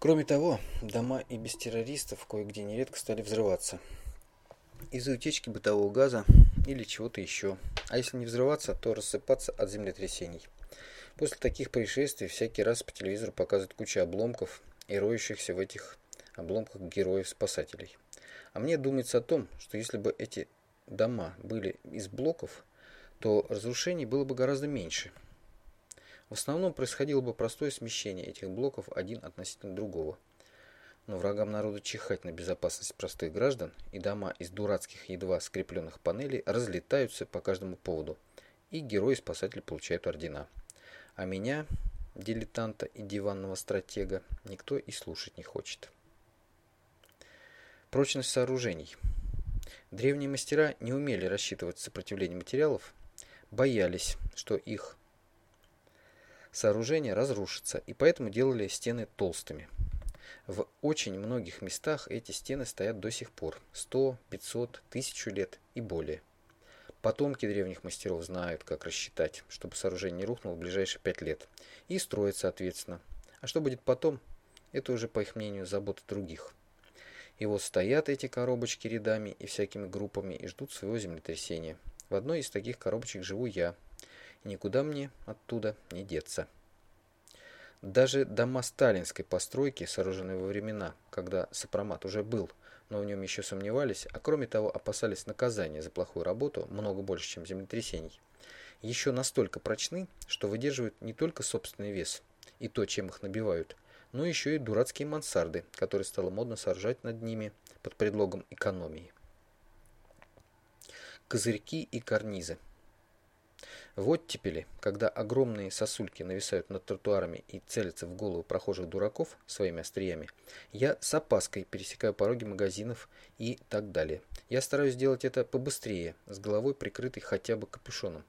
Кроме того, дома и без террористов кое-где нередко стали взрываться. Из-за утечки бытового газа или чего-то еще. А если не взрываться, то рассыпаться от землетрясений. После таких происшествий всякий раз по телевизору показывают кучу обломков и роющихся в этих обломках героев-спасателей. А мне думается о том, что если бы эти дома были из блоков, то разрушений было бы гораздо меньше. В основном происходило бы простое смещение этих блоков один относительно другого. Но врагам народа чихать на безопасность простых граждан, и дома из дурацких едва скрепленных панелей разлетаются по каждому поводу, и герои-спасатели получают ордена. А меня, дилетанта и диванного стратега, никто и слушать не хочет. Прочность сооружений. Древние мастера не умели рассчитывать сопротивление материалов, боялись, что их сооружение разрушится, и поэтому делали стены толстыми. В очень многих местах эти стены стоят до сих пор, 100, 500, 1000 лет и более. Потомки древних мастеров знают, как рассчитать, чтобы сооружение не рухнуло в ближайшие 5 лет, и строят соответственно. А что будет потом, это уже, по их мнению, забота других. И вот стоят эти коробочки рядами и всякими группами и ждут своего землетрясения. В одной из таких коробочек живу я, никуда мне оттуда не деться. Даже дома сталинской постройки, сооруженные во времена, когда сопромат уже был, но в нем еще сомневались, а кроме того опасались наказания за плохую работу много больше, чем землетрясений, еще настолько прочны, что выдерживают не только собственный вес и то, чем их набивают, но еще и дурацкие мансарды, которые стало модно сооружать над ними под предлогом экономии. Козырьки и карнизы. В оттепели, когда огромные сосульки нависают над тротуарами и целятся в голову прохожих дураков своими остриями, я с опаской пересекаю пороги магазинов и так далее. Я стараюсь сделать это побыстрее, с головой прикрытой хотя бы капюшоном.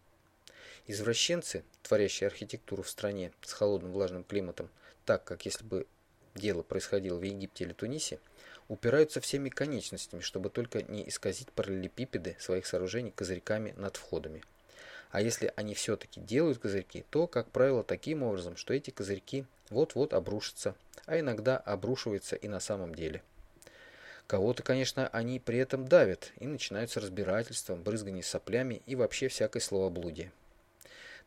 Извращенцы, творящие архитектуру в стране с холодным влажным климатом, так как если бы дело происходило в Египте или Тунисе, упираются всеми конечностями, чтобы только не исказить параллелепипеды своих сооружений козырьками над входами. А если они все-таки делают козырьки, то, как правило, таким образом, что эти козырьки вот-вот обрушатся, а иногда обрушиваются и на самом деле. Кого-то, конечно, они при этом давят, и начинаются разбирательства, брызгание соплями и вообще всякое словоблудие.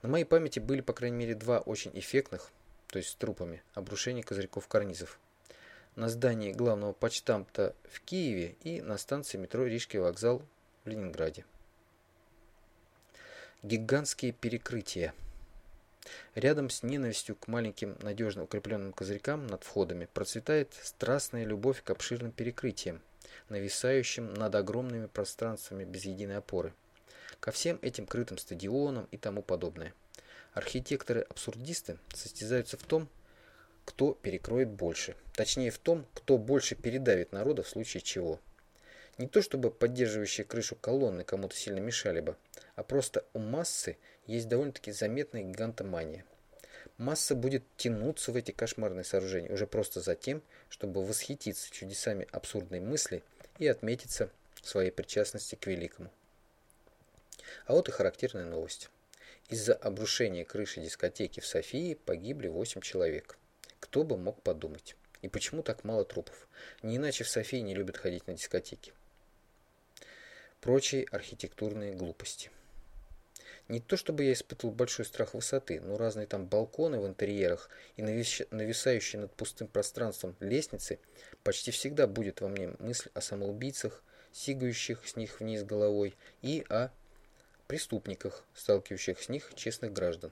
На моей памяти были, по крайней мере, два очень эффектных, то есть с трупами, обрушения козырьков-карнизов. На здании главного почтамта в Киеве и на станции метро Рижский вокзал в Ленинграде. Гигантские перекрытия. Рядом с ненавистью к маленьким надежно укрепленным козырькам над входами процветает страстная любовь к обширным перекрытиям, нависающим над огромными пространствами без единой опоры, ко всем этим крытым стадионам и тому подобное. Архитекторы-абсурдисты состязаются в том, кто перекроет больше, точнее в том, кто больше передавит народа в случае чего. Не то чтобы поддерживающие крышу колонны кому-то сильно мешали бы, а просто у массы есть довольно-таки заметная гигантомания. Масса будет тянуться в эти кошмарные сооружения уже просто за тем, чтобы восхититься чудесами абсурдной мысли и отметиться своей причастности к великому. А вот и характерная новость. Из-за обрушения крыши дискотеки в Софии погибли 8 человек. Кто бы мог подумать? И почему так мало трупов? Не иначе в Софии не любят ходить на дискотеки прочие архитектурные глупости. Не то чтобы я испытывал большой страх высоты, но разные там балконы в интерьерах и нависающие над пустым пространством лестницы почти всегда будет во мне мысль о самоубийцах, сигающих с них вниз головой, и о преступниках, сталкивающих с них честных граждан.